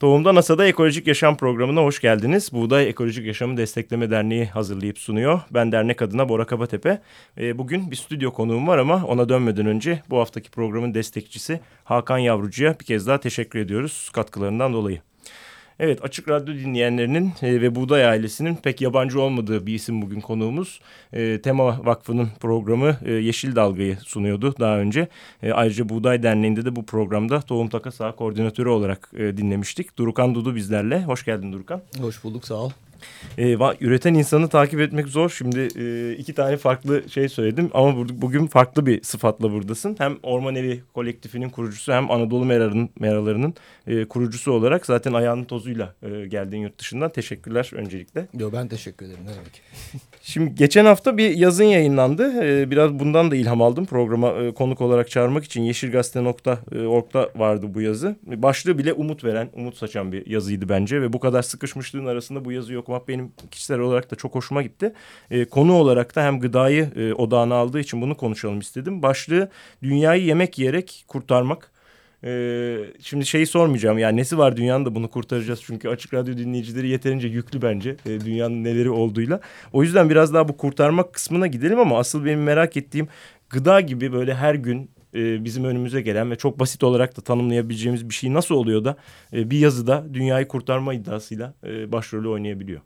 Tohumda NASA'da Ekolojik Yaşam programına hoş geldiniz. Buğday Ekolojik Yaşamı Destekleme Derneği hazırlayıp sunuyor. Ben dernek adına Bora Kabatepe. E, bugün bir stüdyo konuğum var ama ona dönmeden önce bu haftaki programın destekçisi Hakan Yavrucu'ya bir kez daha teşekkür ediyoruz katkılarından dolayı. Evet Açık Radyo dinleyenlerinin e, ve Buğday ailesinin pek yabancı olmadığı bir isim bugün konuğumuz. E, Tema Vakfı'nın programı e, Yeşil Dalga'yı sunuyordu daha önce. Ayrıca Buğday Derneği'nde de bu programda Tohum Takas Ağı Koordinatörü olarak dinlemiştik. Durukan Dudu bizlerle. Hoş geldin Durukan. Hoş bulduk sağ ol. E, üreten insanı takip etmek zor. Şimdi e, iki tane farklı şey söyledim ama bugün farklı bir sıfatla buradasın. Hem Orman Evi kolektifinin kurucusu hem Anadolu Meralarının, Meralarının e, kurucusu olarak zaten ayağının tozuyla e, geldiğin yurt dışından. Teşekkürler öncelikle. Yo, ben teşekkür ederim ne demek. Şimdi geçen hafta bir yazın yayınlandı. E, biraz bundan da ilham aldım programa e, konuk olarak çağırmak için. Yeşilgazete.org'da vardı bu yazı. Başlığı bile umut veren, umut saçan bir yazıydı bence. Ve bu kadar sıkışmışlığın arasında bu yazıyı okumak benim kişisel olarak da çok hoşuma gitti. E, konu olarak da hem gıdayı e, odağına aldığı için bunu konuşalım istedim. Başlığı dünyayı yemek yiyerek kurtarmak. Ee, şimdi şeyi sormayacağım yani nesi var dünyanın da bunu kurtaracağız çünkü açık radyo dinleyicileri yeterince yüklü bence e, dünyanın neleri olduğuyla. O yüzden biraz daha bu kurtarmak kısmına gidelim ama asıl benim merak ettiğim gıda gibi böyle her gün e, bizim önümüze gelen ve çok basit olarak da tanımlayabileceğimiz bir şey nasıl oluyor da e, bir yazıda dünyayı kurtarma iddiasıyla e, başrolü oynayabiliyor.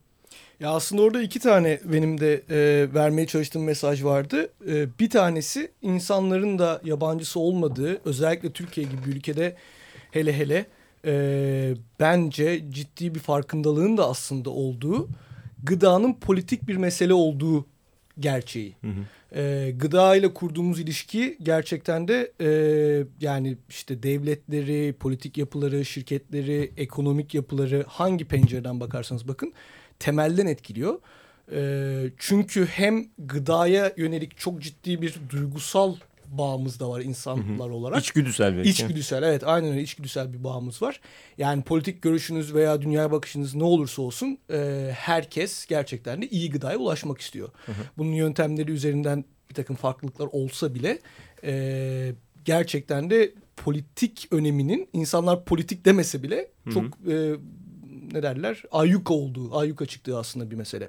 Ya aslında orada iki tane benim de e, vermeye çalıştığım mesaj vardı. E, bir tanesi insanların da yabancısı olmadığı özellikle Türkiye gibi bir ülkede hele hele e, bence ciddi bir farkındalığın da aslında olduğu gıdanın politik bir mesele olduğu gerçeği. Hı hı. E, gıda ile kurduğumuz ilişki gerçekten de e, yani işte devletleri, politik yapıları, şirketleri, ekonomik yapıları hangi pencereden bakarsanız bakın temelden etkiliyor. E, çünkü hem gıdaya yönelik çok ciddi bir duygusal bağımız da var insanlar hı hı. olarak. İçgüdüsel belki. İçgüdüsel evet aynen öyle içgüdüsel bir bağımız var. Yani politik görüşünüz veya dünyaya bakışınız ne olursa olsun e, herkes gerçekten de iyi gıdaya ulaşmak istiyor. Hı hı. Bunun yöntemleri üzerinden bir takım farklılıklar olsa bile e, gerçekten de politik öneminin insanlar politik demese bile hı hı. çok e, ne derler ayyuka olduğu, ayyuka çıktığı aslında bir mesele.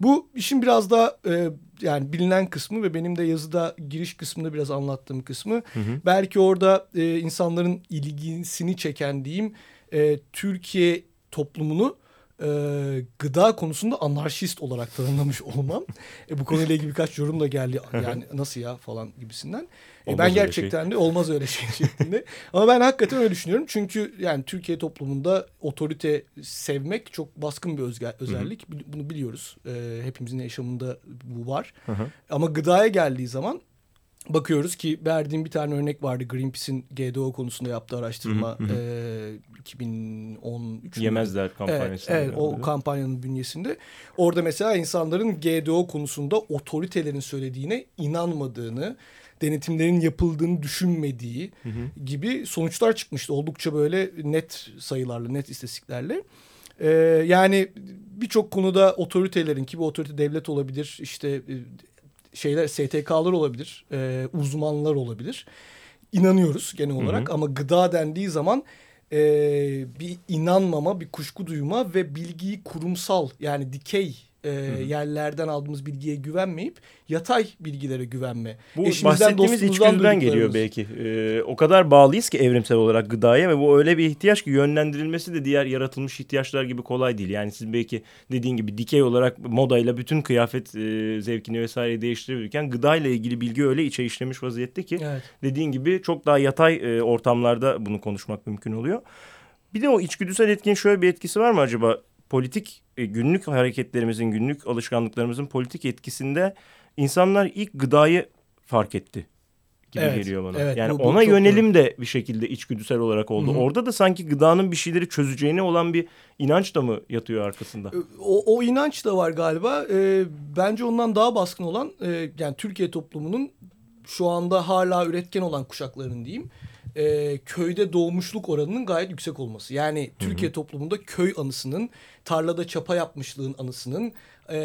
Bu işin biraz daha e, yani bilinen kısmı ve benim de yazıda giriş kısmında biraz anlattığım kısmı. Hı hı. Belki orada e, insanların ilgisini çeken diyeyim e, Türkiye toplumunu e, gıda konusunda anarşist olarak tanımlamış olmam. e, bu konuyla ilgili birkaç yorum da geldi. Yani nasıl ya falan gibisinden. E, ben gerçekten şey. de olmaz öyle şey şeklinde. Ama ben hakikaten öyle düşünüyorum. Çünkü yani Türkiye toplumunda otorite sevmek çok baskın bir özge, özellik. Hı hı. Bunu biliyoruz. E, hepimizin yaşamında bu var. Hı hı. Ama gıdaya geldiği zaman bakıyoruz ki verdiğim bir tane örnek vardı Greenpeace'in GDO konusunda yaptığı araştırma hı hı. E, 2013 Yemezler kampanyası. Evet, evet o kampanyanın bünyesinde. Orada mesela insanların GDO konusunda otoritelerin söylediğine inanmadığını, denetimlerin yapıldığını düşünmediği hı hı. gibi sonuçlar çıkmıştı. Oldukça böyle net sayılarla, net istatistiklerle. Ee, yani birçok konuda otoritelerin ki bu otorite devlet olabilir, işte e, şeyler STK'lar olabilir, e, uzmanlar olabilir. İnanıyoruz genel olarak hı hı. ama gıda dendiği zaman e, bir inanmama, bir kuşku duyma ve bilgiyi kurumsal yani dikey e, yerlerden aldığımız bilgiye güvenmeyip yatay bilgilere güvenme. Bu Eşimizden, bahsettiğimiz içgüdüden geliyor belki. Ee, o kadar bağlıyız ki evrimsel olarak gıdaya ve bu öyle bir ihtiyaç ki yönlendirilmesi de diğer yaratılmış ihtiyaçlar gibi kolay değil. Yani siz belki dediğin gibi dikey olarak modayla bütün kıyafet e, zevkini vesaire değiştirebilirken gıdayla ilgili bilgi öyle içe işlemiş vaziyette ki evet. dediğin gibi çok daha yatay e, ortamlarda bunu konuşmak mümkün oluyor. Bir de o içgüdüsel etkinin şöyle bir etkisi var mı acaba? Politik e, günlük hareketlerimizin, günlük alışkanlıklarımızın politik etkisinde insanlar ilk gıdayı fark etti gibi evet, geliyor bana. Evet, yani bu, bu ona yönelim doğru. de bir şekilde içgüdüsel olarak oldu. Hı -hı. Orada da sanki gıdanın bir şeyleri çözeceğine olan bir inanç da mı yatıyor arkasında? O, o inanç da var galiba. E, bence ondan daha baskın olan e, yani Türkiye toplumunun şu anda hala üretken olan kuşakların diyeyim e, köyde doğmuşluk oranının gayet yüksek olması. Yani Türkiye hı hı. toplumunda köy anısının, tarlada çapa yapmışlığın anısının, e,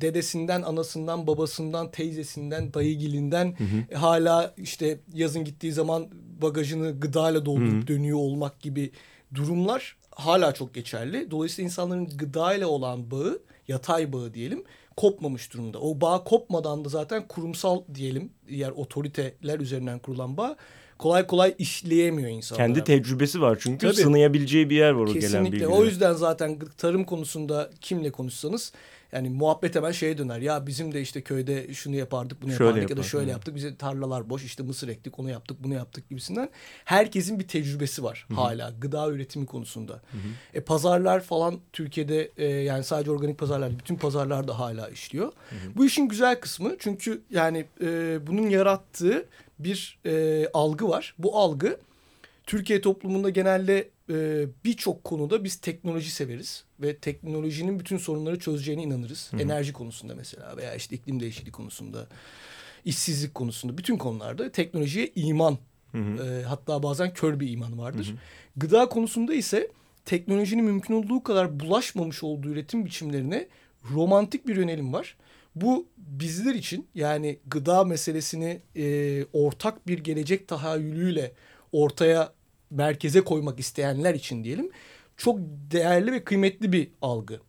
dedesinden, anasından, babasından, teyzesinden, dayıgilinden hı hı. hala işte yazın gittiği zaman bagajını gıdayla doldurup hı hı. dönüyor olmak gibi durumlar hala çok geçerli. Dolayısıyla insanların gıda ile olan bağı, yatay bağı diyelim, kopmamış durumda. O bağ kopmadan da zaten kurumsal diyelim, diğer otoriteler üzerinden kurulan bağ kolay kolay işleyemiyor insanlar. Kendi tecrübesi var çünkü Tabii. sınayabileceği bir yer var o Kesinlikle. gelen bilgileri. O yüzden zaten tarım konusunda kimle konuşsanız yani muhabbet hemen şeye döner. Ya bizim de işte köyde şunu yapardık, bunu şöyle yapardık ya da şöyle yaptık. Bize tarlalar boş, işte mısır ektik, onu yaptık, bunu yaptık gibisinden. Herkesin bir tecrübesi var Hı-hı. hala gıda üretimi konusunda. Hı-hı. E pazarlar falan Türkiye'de e, yani sadece organik pazarlar, bütün pazarlar da hala işliyor. Hı-hı. Bu işin güzel kısmı çünkü yani e, bunun yarattığı bir e, algı var. Bu algı Türkiye toplumunda genelde e, birçok konuda biz teknoloji severiz ve teknolojinin bütün sorunları çözeceğine inanırız. Hı-hı. Enerji konusunda mesela veya işte iklim değişikliği konusunda, işsizlik konusunda bütün konularda teknolojiye iman e, hatta bazen kör bir iman vardır. Hı-hı. Gıda konusunda ise teknolojinin mümkün olduğu kadar bulaşmamış olduğu üretim biçimlerine romantik bir yönelim var. Bu bizler için yani gıda meselesini e, ortak bir gelecek tahayyülüyle ortaya merkeze koymak isteyenler için diyelim çok değerli ve kıymetli bir algı.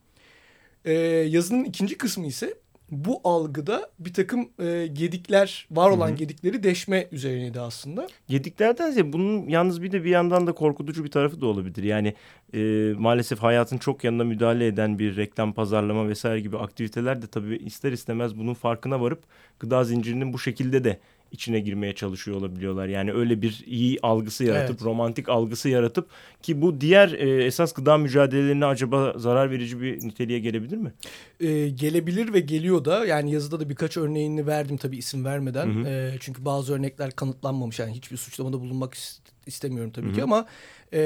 Ee, yazının ikinci kısmı ise bu algıda bir takım e, gedikler, var olan Hı-hı. gedikleri deşme üzerineydi aslında. Gediklerden ziyade bunun yalnız bir de bir yandan da korkutucu bir tarafı da olabilir. Yani e, maalesef hayatın çok yanına müdahale eden bir reklam, pazarlama vesaire gibi aktiviteler de tabii ister istemez bunun farkına varıp gıda zincirinin bu şekilde de içine girmeye çalışıyor olabiliyorlar. Yani öyle bir iyi algısı yaratıp, evet. romantik algısı yaratıp ki bu diğer e, esas gıda mücadelelerine acaba zarar verici bir niteliğe gelebilir mi? E, gelebilir ve geliyor da. Yani yazıda da birkaç örneğini verdim tabii isim vermeden. Hı hı. E, çünkü bazı örnekler kanıtlanmamış. Yani hiçbir suçlamada bulunmak istemiyorum tabii hı hı. ki ama e,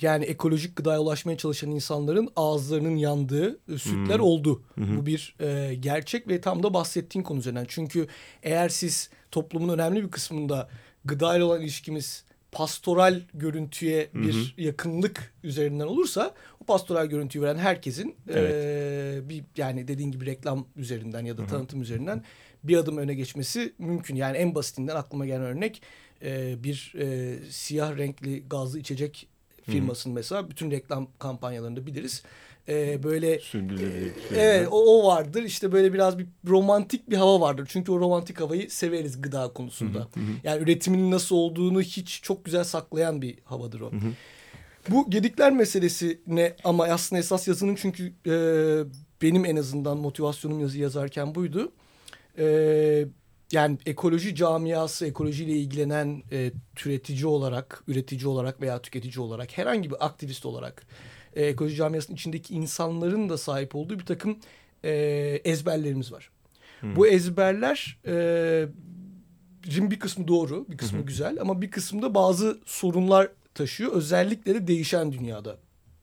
yani ekolojik gıdaya ulaşmaya çalışan insanların ağızlarının yandığı e, sütler hı hı. oldu. Hı hı. Bu bir e, gerçek ve tam da bahsettiğin konu üzerinden. Çünkü eğer siz toplumun önemli bir kısmında gıda ile olan ilişkimiz pastoral görüntüye bir hı hı. yakınlık üzerinden olursa o pastoral görüntüyü veren herkesin evet. e, bir yani dediğin gibi reklam üzerinden ya da hı hı. tanıtım üzerinden bir adım öne geçmesi mümkün. Yani en basitinden aklıma gelen örnek e, bir e, siyah renkli gazlı içecek firmasının hı hı. mesela bütün reklam kampanyalarında biliriz e, böyle sürdürülebilir. E, evet o, o vardır. İşte böyle biraz bir romantik bir hava vardır. Çünkü o romantik havayı severiz gıda konusunda. Hı hı. Yani üretimin nasıl olduğunu hiç çok güzel saklayan bir havadır o. Hı hı. Bu gedikler meselesi ne ama aslında esas yazının çünkü e, benim en azından motivasyonum yazı yazarken buydu. E, yani ekoloji camiası, ekolojiyle ilgilenen e, türetici olarak, üretici olarak veya tüketici olarak herhangi bir aktivist olarak e, ekoloji camiasının içindeki insanların da sahip olduğu bir takım e, ezberlerimiz var. Hmm. Bu ezberler e, bir kısmı doğru, bir kısmı hmm. güzel ama bir kısmında bazı sorunlar taşıyor. Özellikle de değişen dünyada.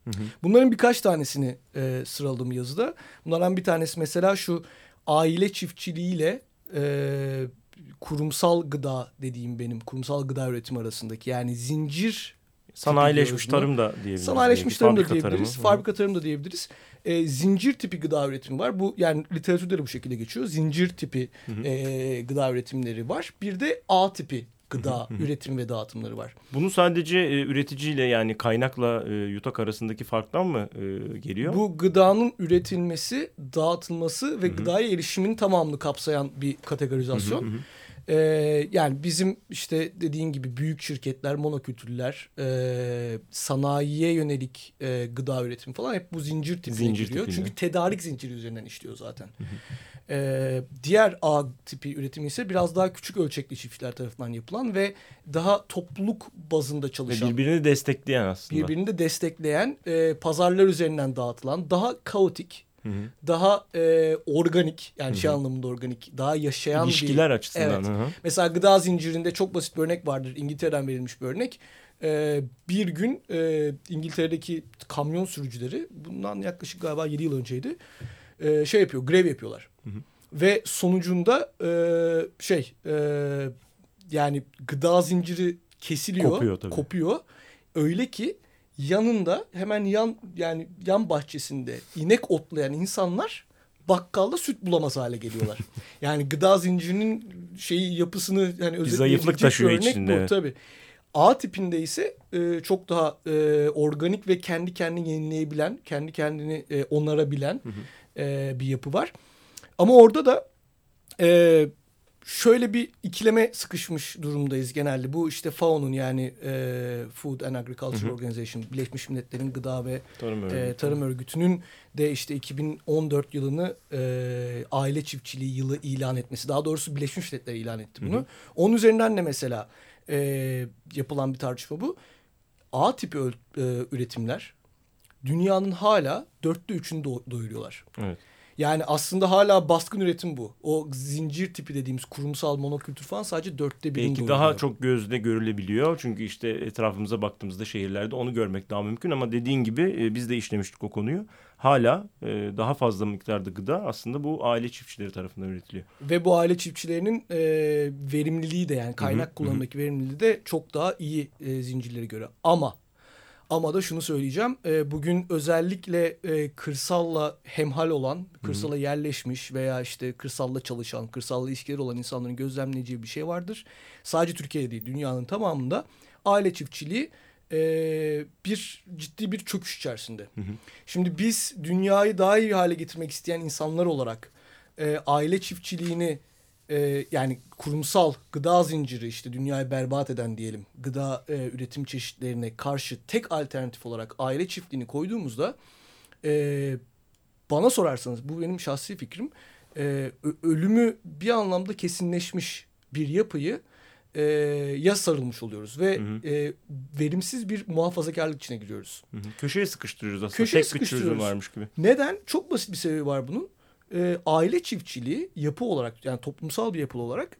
Hı Bunların birkaç tanesini e, sıraladım yazıda. Bunlardan bir tanesi mesela şu aile çiftçiliğiyle e, kurumsal gıda dediğim benim kurumsal gıda üretimi arasındaki yani zincir Sanayileşmiş tarım da diyebiliriz. Sanayileşmiş tarım da diyebiliriz. Tarımı. Fabrika tarım da diyebiliriz. E, zincir tipi gıda üretimi var. Bu yani literatürde de bu şekilde geçiyor. Zincir tipi hı hı. E, gıda üretimleri var. Bir de A tipi gıda üretim ve dağıtımları var. Bunu sadece e, üreticiyle yani kaynakla e, yutak arasındaki farktan mı e, geliyor? Bu gıdanın üretilmesi, dağıtılması ve Hı-hı. gıdaya erişimin tamamını kapsayan bir kategorizasyon. Hı-hı. E, yani bizim işte dediğin gibi büyük şirketler, monokültürler, e, sanayiye yönelik e, gıda üretimi falan hep bu zincir tipine zincir giriyor. Tipinde. Çünkü tedarik zinciri üzerinden işliyor zaten. E, diğer A tipi üretimi ise biraz daha küçük ölçekli çiftçiler tarafından yapılan ve daha topluluk bazında çalışan. Ve birbirini destekleyen aslında. Birbirini de destekleyen, e, pazarlar üzerinden dağıtılan, daha kaotik, Hı hı. Daha e, organik yani hı hı. şey anlamında organik daha yaşayan İlişkiler bir... açısından. Evet. Hı hı. Mesela gıda zincirinde çok basit bir örnek vardır. İngiltere'den verilmiş bir örnek. Ee, bir gün e, İngiltere'deki kamyon sürücüleri bundan yaklaşık galiba 7 yıl önceydi. E, şey yapıyor grev yapıyorlar. Hı hı. Ve sonucunda e, şey e, yani gıda zinciri kesiliyor. Kopuyor tabii. Kopuyor. Öyle ki yanında hemen yan yani yan bahçesinde inek otlayan insanlar bakkalda süt bulamaz hale geliyorlar. yani gıda zincirinin şeyi yapısını yani özetleyecek zayıflık taşıyor örnek içinde. bu tabii. A tipinde ise e, çok daha e, organik ve kendi kendini yenileyebilen, kendi kendini e, onarabilen hı hı. E, bir yapı var. Ama orada da e, şöyle bir ikileme sıkışmış durumdayız genelde. Bu işte FAO'nun yani e, Food and Agriculture hı hı. Organization, Birleşmiş Milletler'in Gıda ve Tarım, Örgütü. e, Tarım Örgütü'nün de işte 2014 yılını e, aile çiftçiliği yılı ilan etmesi. Daha doğrusu Birleşmiş Milletler ilan etti bunu. Hı hı. Onun üzerinden de mesela e, yapılan bir tartışma bu. A tipi e, üretimler dünyanın hala dörtte üçünü do doyuruyorlar. Evet. Yani aslında hala baskın üretim bu. O zincir tipi dediğimiz kurumsal monokültür falan sadece dörtte birini Belki daha çok gözle görülebiliyor. Çünkü işte etrafımıza baktığımızda şehirlerde onu görmek daha mümkün. Ama dediğin gibi e, biz de işlemiştik o konuyu. Hala e, daha fazla miktarda gıda aslında bu aile çiftçileri tarafından üretiliyor. Ve bu aile çiftçilerinin e, verimliliği de yani kaynak kullanımdaki verimliliği de çok daha iyi zincirlere göre. Ama ama da şunu söyleyeceğim. E, bugün özellikle e, kırsalla hemhal olan, kırsala yerleşmiş veya işte kırsalla çalışan, kırsalla ilişkileri olan insanların gözlemleyeceği bir şey vardır. Sadece Türkiye'de değil, dünyanın tamamında aile çiftçiliği e, bir ciddi bir çöküş içerisinde. Hı hı. Şimdi biz dünyayı daha iyi hale getirmek isteyen insanlar olarak e, aile çiftçiliğini e, yani kurumsal gıda zinciri işte dünyayı berbat eden diyelim gıda e, üretim çeşitlerine karşı tek alternatif olarak aile çiftliğini koyduğumuzda e, bana sorarsanız bu benim şahsi fikrim e, ölümü bir anlamda kesinleşmiş bir yapıyı e, ya sarılmış oluyoruz ve hı hı. E, verimsiz bir muhafazakarlık içine giriyoruz. Hı hı. Köşeye sıkıştırıyoruz aslında. Köşeye Tek bir çözüm varmış gibi. Neden? Çok basit bir sebebi var bunun e, aile çiftçiliği yapı olarak yani toplumsal bir yapı olarak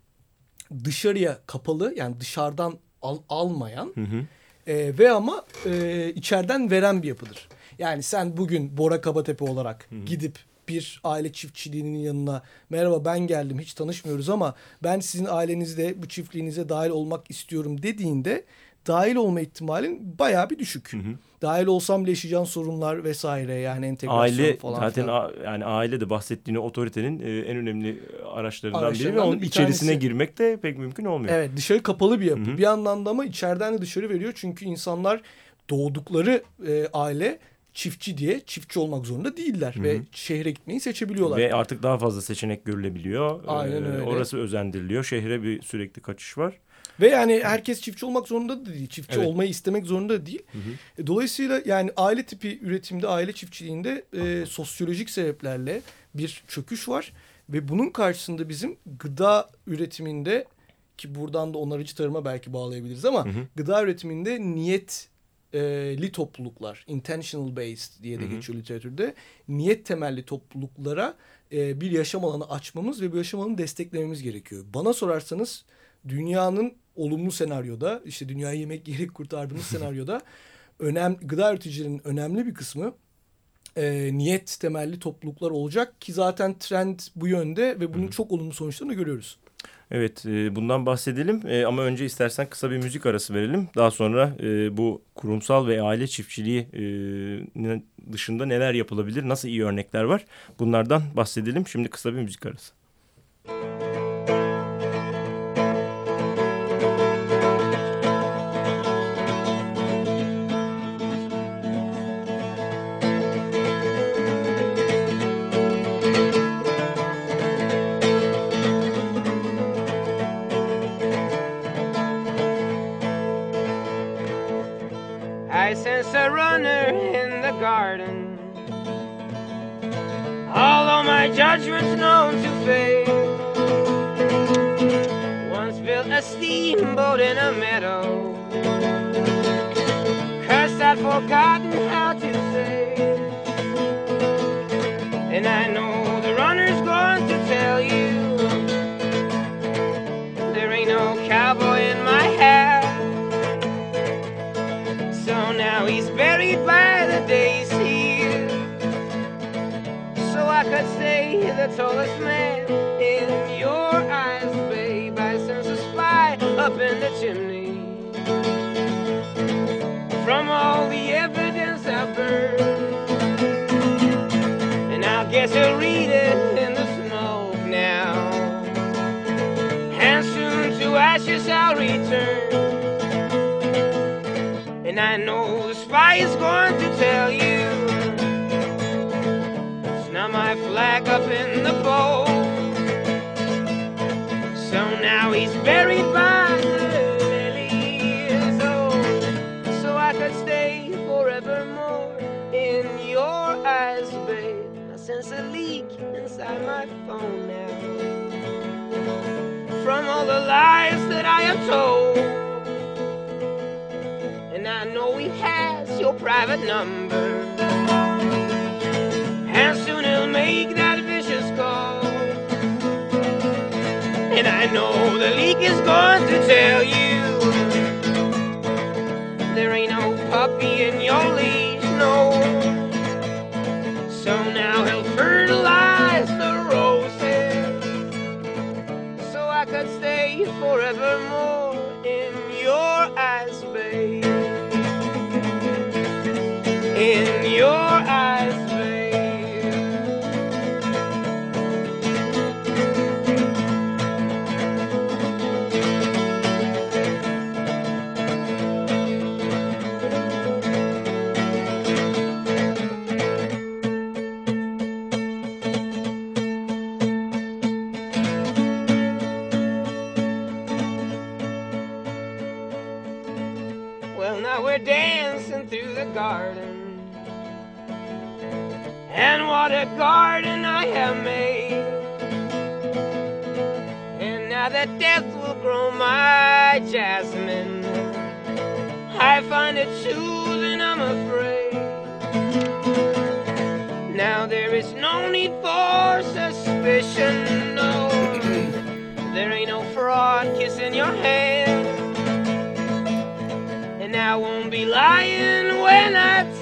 dışarıya kapalı yani dışarıdan al, almayan hı hı. E, ve ama e, içeriden veren bir yapıdır. Yani sen bugün Bora Kabatepe olarak hı hı. gidip bir aile çiftçiliğinin yanına merhaba ben geldim hiç tanışmıyoruz ama ben sizin ailenizde bu çiftliğinize dahil olmak istiyorum dediğinde dahil olma ihtimalin bayağı bir düşük. Hı hı. Dahil olsam bile yaşayacağın sorunlar vesaire yani entegrasyon aile, falan. Zaten falan. yani aile de bahsettiğini otoritenin e, en önemli araçlarından biri ve onun bir içerisine tanesi. girmek de pek mümkün olmuyor. Evet dışarı kapalı bir yapı. Hı hı. Bir yandan da ama içeriden de dışarı veriyor. Çünkü insanlar doğdukları e, aile çiftçi diye çiftçi olmak zorunda değiller Hı -hı. ve şehre gitmeyi seçebiliyorlar. Ve artık daha fazla seçenek görülebiliyor. Aynen ee, öyle. Orası özendiriliyor. Şehre bir sürekli kaçış var. Ve yani herkes çiftçi olmak zorunda da değil. Çiftçi evet. olmayı istemek zorunda da değil. Hı hı. E, dolayısıyla yani aile tipi üretimde, aile çiftçiliğinde e, sosyolojik sebeplerle bir çöküş var. Ve bunun karşısında bizim gıda üretiminde ki buradan da onarıcı tarıma belki bağlayabiliriz ama hı hı. gıda üretiminde niyet e, li topluluklar, intentional based diye de hı hı. geçiyor literatürde. Niyet temelli topluluklara e, bir yaşam alanı açmamız ve bu yaşam alanını desteklememiz gerekiyor. Bana sorarsanız dünyanın olumlu senaryoda işte dünyayı yemek yiyerek kurtardığımız senaryoda önem gıda üreticilerinin önemli bir kısmı e, niyet temelli topluluklar olacak ki zaten trend bu yönde ve bunun çok olumlu sonuçlarını görüyoruz. Evet e, bundan bahsedelim e, ama önce istersen kısa bir müzik arası verelim. Daha sonra e, bu kurumsal ve aile çiftçiliği dışında neler yapılabilir, nasıl iyi örnekler var bunlardan bahsedelim. Şimdi kısa bir müzik arası. Garden. Although my judgment's known to fail, once built a steamboat in a meadow. Cursed, I'd forgotten how to sail, and I know the tallest man in your eyes, babe. I sense a spy up in the chimney. From all the evidence I've heard, and I guess you'll read it in the smoke now. And soon to ashes I'll return. And I know the spy is going to tell you. Flag up in the bowl. So now he's buried by the lilies. Oh, so I could stay forevermore in your eyes, babe. I sense a leak inside my phone now. From all the lies that I have told. And I know he has your private number. Know the leak is going to tell you garden. And what a garden I have made. And now that death will grow my jasmine, I find it soothing, I'm afraid. Now there is no need for suspicion, no. There ain't no fraud kissing your hand. And I won't be lying minutes.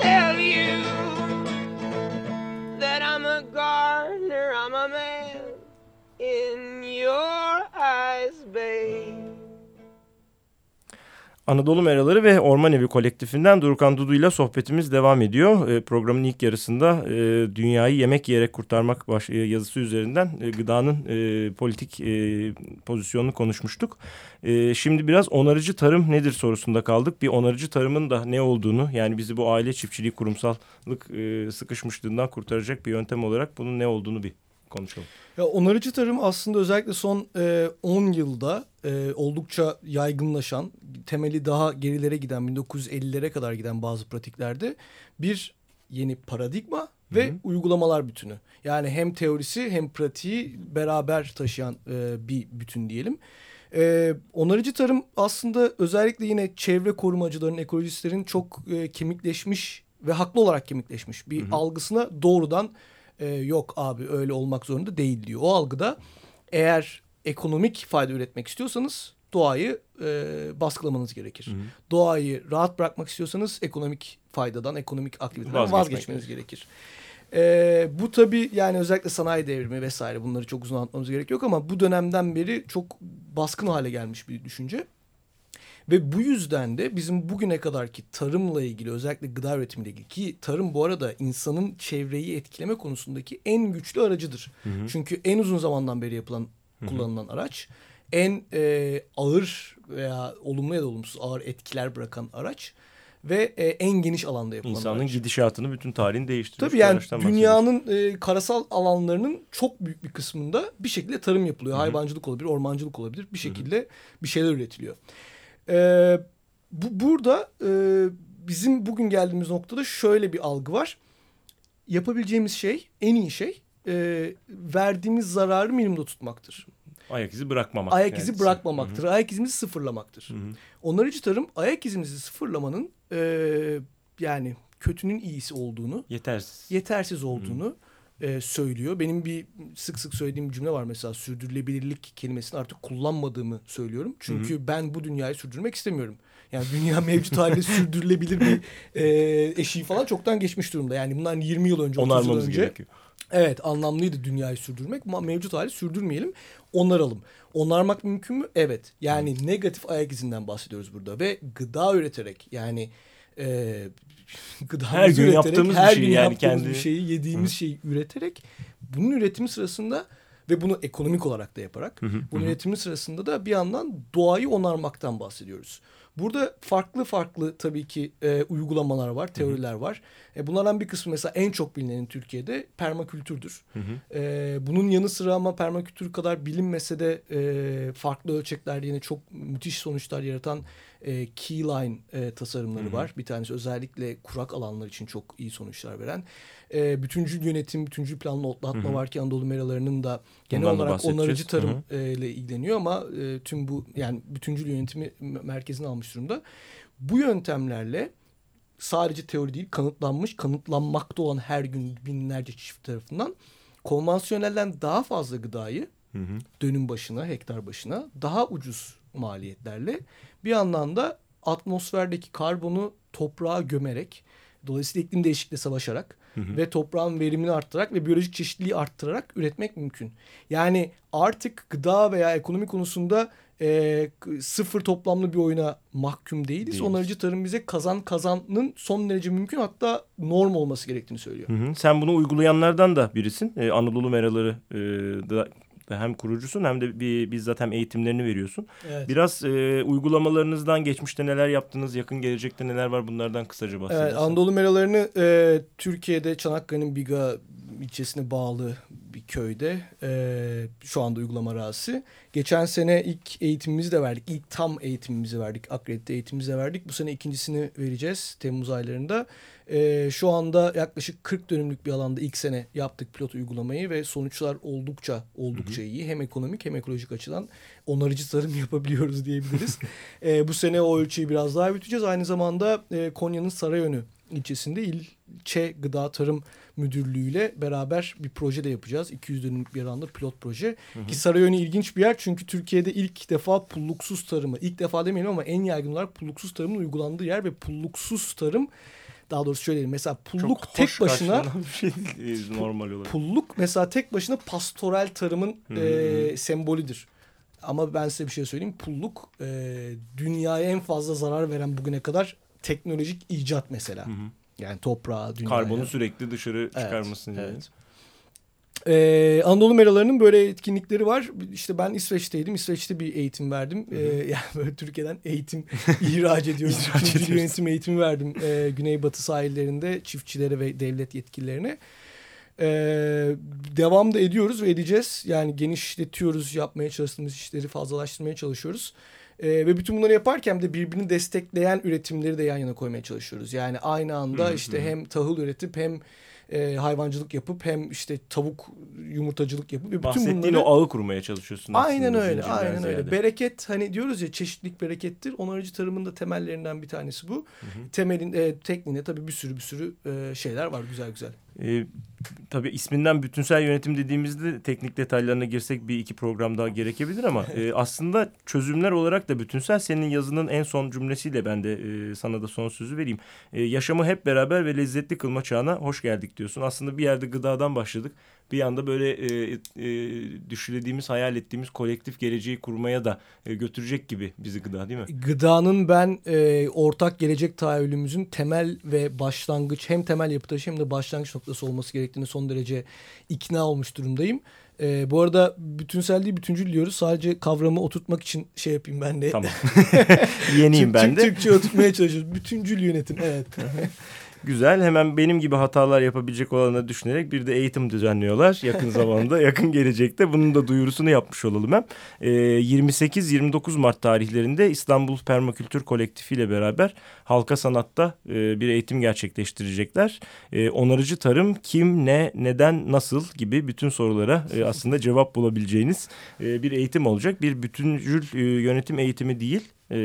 Anadolu Meraları ve Orman Evi kolektifinden Durukan Dudu ile sohbetimiz devam ediyor. E, programın ilk yarısında e, dünyayı yemek yiyerek kurtarmak baş, e, yazısı üzerinden e, gıdanın e, politik e, pozisyonunu konuşmuştuk. E, şimdi biraz onarıcı tarım nedir sorusunda kaldık. Bir onarıcı tarımın da ne olduğunu yani bizi bu aile çiftçiliği kurumsallık e, sıkışmışlığından kurtaracak bir yöntem olarak bunun ne olduğunu bir konuşalım. Ya onarıcı tarım aslında özellikle son e, 10 yılda e, oldukça yaygınlaşan, temeli daha gerilere giden 1950'lere kadar giden bazı pratiklerde bir yeni paradigma ve Hı hı. uygulamalar bütünü. Yani hem teorisi hem pratiği beraber taşıyan e, bir bütün diyelim. E, onarıcı tarım aslında özellikle yine çevre korumacıların, ekolojistlerin çok e, kemikleşmiş ve haklı olarak kemikleşmiş bir Hı hı. algısına doğrudan e, yok abi öyle olmak zorunda değil diyor. O algıda eğer ekonomik fayda üretmek istiyorsanız doğayı e, baskılamanız gerekir. Hı hı. Doğayı rahat bırakmak istiyorsanız ekonomik faydadan, ekonomik aktiviteden Vazgeçmek vazgeçmeniz gerekir. E, bu tabii yani özellikle sanayi devrimi vesaire bunları çok uzun anlatmamız gerek yok ama bu dönemden beri çok baskın hale gelmiş bir düşünce. Ve bu yüzden de bizim bugüne kadarki tarımla ilgili özellikle gıda üretimiyle ilgili ki tarım bu arada insanın çevreyi etkileme konusundaki en güçlü aracıdır. Hı hı. Çünkü en uzun zamandan beri yapılan kullanılan araç en e, ağır veya olumlu ya da olumsuz ağır etkiler bırakan araç ve e, en geniş alanda yapılan İnsanın araç. gidişatını bütün tarihini değiştiriyor. Tabii yani dünyanın e, karasal alanlarının çok büyük bir kısmında bir şekilde tarım yapılıyor. Hı hı. Hayvancılık olabilir, ormancılık olabilir. Bir şekilde bir şeyler üretiliyor. E, bu burada e, bizim bugün geldiğimiz noktada şöyle bir algı var. Yapabileceğimiz şey, en iyi şey e, verdiğimiz zararı minimumda tutmaktır. Ayak izi bırakmamak. Ayak izi yani. bırakmamaktır. Ayak izimizi sıfırlamaktır. Hı hı. Onarıcı tarım ayak izimizi sıfırlamanın e, yani kötünün iyisi olduğunu Yetersiz. yetersiz olduğunu e, söylüyor. Benim bir sık sık söylediğim bir cümle var mesela sürdürülebilirlik kelimesini artık kullanmadığımı söylüyorum. Çünkü ben bu dünyayı sürdürmek istemiyorum. Yani dünya mevcut halde sürdürülebilir bir e, eşiği falan çoktan geçmiş durumda. Yani bundan 20 yıl önce, 30 yıl önce gerekiyor. evet anlamlıydı dünyayı sürdürmek mevcut hali sürdürmeyelim. Onaralım. Onarmak mümkün mü? Evet. Yani negatif ayak izinden bahsediyoruz burada ve gıda üreterek yani e, gıdamızı Her gün üreterek, yaptığımız bir her şey gün yani yaptığımız kendi- bir şeyi yediğimiz şeyi üreterek bunun üretimi sırasında ve bunu ekonomik olarak da yaparak Hı hı, bunun hı hı. üretimi sırasında da bir yandan doğayı onarmaktan bahsediyoruz. Burada farklı farklı tabii ki e, uygulamalar var, teoriler var. E, bunlardan bir kısmı mesela en çok bilinen Türkiye'de permakültürdür. E, bunun yanı sıra ama permakültür kadar bilinmese de e, farklı ölçeklerde yine çok müthiş sonuçlar yaratan e, keyline e, tasarımları var. Bir tanesi özellikle kurak alanlar için çok iyi sonuçlar veren. E, bütüncül yönetim, bütüncül planlı otlatma var ki Anadolu meralarının da genel da olarak bahsedeceğiz. onarıcı tarım Hı e, ile ilgileniyor ama e, tüm bu yani bütüncül yönetimi merkezine almış durumda. Bu yöntemlerle sadece teori değil kanıtlanmış, kanıtlanmakta olan her gün binlerce çift tarafından konvansiyonelden daha fazla gıdayı dönüm başına, hektar başına daha ucuz maliyetlerle bir yandan da atmosferdeki karbonu toprağa gömerek dolayısıyla iklim değişikliğiyle savaşarak ve toprağın verimini arttırarak ve biyolojik çeşitliliği arttırarak üretmek mümkün. Yani artık gıda veya ekonomi konusunda e, sıfır toplamlı bir oyuna mahkum değiliz. Değiliz. Onarıcı tarım bize kazan kazanın son derece mümkün hatta norm olması gerektiğini söylüyor. Hı hı. Sen bunu uygulayanlardan da birisin. Ee, Anadolu Meraları e, da hem kurucusun hem de bir, bizzat hem eğitimlerini veriyorsun. Evet. Biraz e, uygulamalarınızdan geçmişte neler yaptınız, yakın gelecekte neler var bunlardan kısaca bahsedersen. Evet, Anadolu meralarını e, Türkiye'de Çanakkale'nin Biga ilçesine bağlı bir köyde e, şu anda uygulama arazisi. Geçen sene ilk eğitimimizi de verdik. İlk tam eğitimimizi verdik. Akredite eğitimimizi de verdik. Bu sene ikincisini vereceğiz Temmuz aylarında. E, şu anda yaklaşık 40 dönümlük bir alanda ilk sene yaptık pilot uygulamayı ve sonuçlar oldukça oldukça iyi. Hem ekonomik hem ekolojik açıdan onarıcı tarım yapabiliyoruz diyebiliriz. e, bu sene o ölçüyü biraz daha büyüteceğiz. Aynı zamanda e, Konya'nın Sarayönü ilçesinde ilçe gıda tarım müdürlüğüyle beraber bir proje de yapacağız. 200 dönümlük bir alanda pilot proje. Ki Sarayönü ilginç bir yer çünkü Türkiye'de ilk defa pulluksuz tarımı, ilk defa demeyelim ama en yaygın olarak pulluksuz tarımın uygulandığı yer ve pulluksuz tarım daha doğrusu şöyle. Mesela pulluk Çok tek başına şey değil normal olarak. pulluk mesela tek başına pastoral tarımın e, sembolüdür. Ama ben size bir şey söyleyeyim. Pulluk e, dünyaya en fazla zarar veren bugüne kadar teknolojik icat mesela. Yani toprağa, dünyaya. Karbonu sürekli dışarı Evet, çıkarmasın diye. evet. Ee, Anadolu meralarının böyle etkinlikleri var. İşte ben İsveç'teydim. İsveç'te bir eğitim verdim. Ee, yani böyle Türkiye'den eğitim ihraç ediyoruz. İhraç Üçüncü ediyoruz. yönetim eğitimi verdim. Ee, Güneybatı sahillerinde çiftçilere ve devlet yetkililerine. Ee, devam da ediyoruz ve edeceğiz. Yani genişletiyoruz yapmaya çalıştığımız işleri fazlalaştırmaya çalışıyoruz. Ee, ve bütün bunları yaparken de birbirini destekleyen üretimleri de yan yana koymaya çalışıyoruz. Yani aynı anda işte hem tahıl üretip hem e, hayvancılık yapıp hem işte tavuk yumurtacılık yapıp ve bütün Bahsettiğin bunları o ağı kurmaya çalışıyorsun Aynen öyle, aynen öyle. ziyade. Bereket hani diyoruz ya çeşitlilik berekettir. Onarıcı tarımın da temellerinden bir tanesi bu. Temelin e, tekniğinde tabii bir sürü bir sürü e, şeyler var güzel güzel. Ee, tabii isminden bütünsel yönetim dediğimizde teknik detaylarına girsek bir iki program daha gerekebilir ama e, aslında çözümler olarak da bütünsel senin yazının en son cümlesiyle ben de e, sana da son sözü vereyim. E, yaşamı hep beraber ve lezzetli kılma çağına hoş geldik diyorsun. Aslında bir yerde gıdadan başladık. Bir anda böyle e, e, düşlediğimiz, hayal ettiğimiz kolektif geleceği kurmaya da e, götürecek gibi bizi gıda değil mi? Gıdanın ben e, ortak gelecek tahayyülümüzün temel ve başlangıç hem temel yapı taşı hem de başlangıç noktası olması gerektiğini son derece ikna olmuş durumdayım. E, bu arada bütünsel değil bütüncül diyoruz. Sadece kavramı oturtmak için şey yapayım ben de. Tamam. Yeniyim ben de. Türkçe oturtmaya çalışıyoruz. Bütüncül yönetim evet. Güzel. Hemen benim gibi hatalar yapabilecek olanları düşünerek bir de eğitim düzenliyorlar. Yakın zamanda, yakın gelecekte. Bunun da duyurusunu yapmış olalım hem. Ee, 28-29 Mart tarihlerinde İstanbul Permakültür Kolektifi ile beraber halka sanatta e, bir eğitim gerçekleştirecekler. E, onarıcı tarım kim, ne, neden, nasıl gibi bütün sorulara e, aslında cevap bulabileceğiniz e, bir eğitim olacak. Bir bütüncül e, yönetim eğitimi değil. E,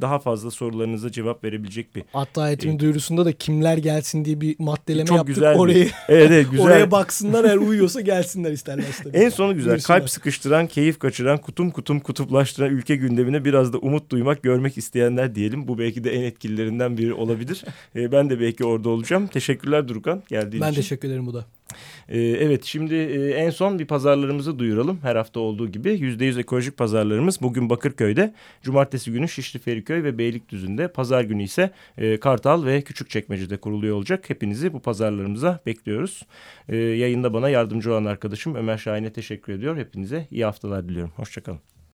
daha fazla sorularınıza cevap verebilecek bir Hatta eğitimin duyurusunda da kimler gelsin diye bir maddeleme Çok yaptık. güzel bir- Orayı Evet, evet güzel. oraya baksınlar eğer uyuyorsa gelsinler isterlerse tabii. En sonu güzel. Buyursunlar. Kalp sıkıştıran, keyif kaçıran, kutum kutum kutuplaştıran ülke gündemine biraz da umut duymak, görmek isteyenler diyelim. Bu belki de en etkililerinden biri olabilir. Ee, ben de belki orada olacağım. Teşekkürler Durkan geldiğin Ben için. teşekkür ederim bu da. Ee, evet şimdi e, en son bir pazarlarımızı duyuralım. Her hafta olduğu gibi %100 ekolojik pazarlarımız bugün Bakırköy'de, cumartesi günü Şişli Feriköy ve Beylikdüzü'nde, pazar günü ise e, Kartal ve Küçükçekmece'de kuruluyor olacak. Hepinizi bu pazarlarımıza bekliyoruz. Ee, yayında bana yardımcı olan arkadaşım Ömer Şahin'e teşekkür ediyor. Hepinize iyi haftalar diliyorum. Hoşçakalın.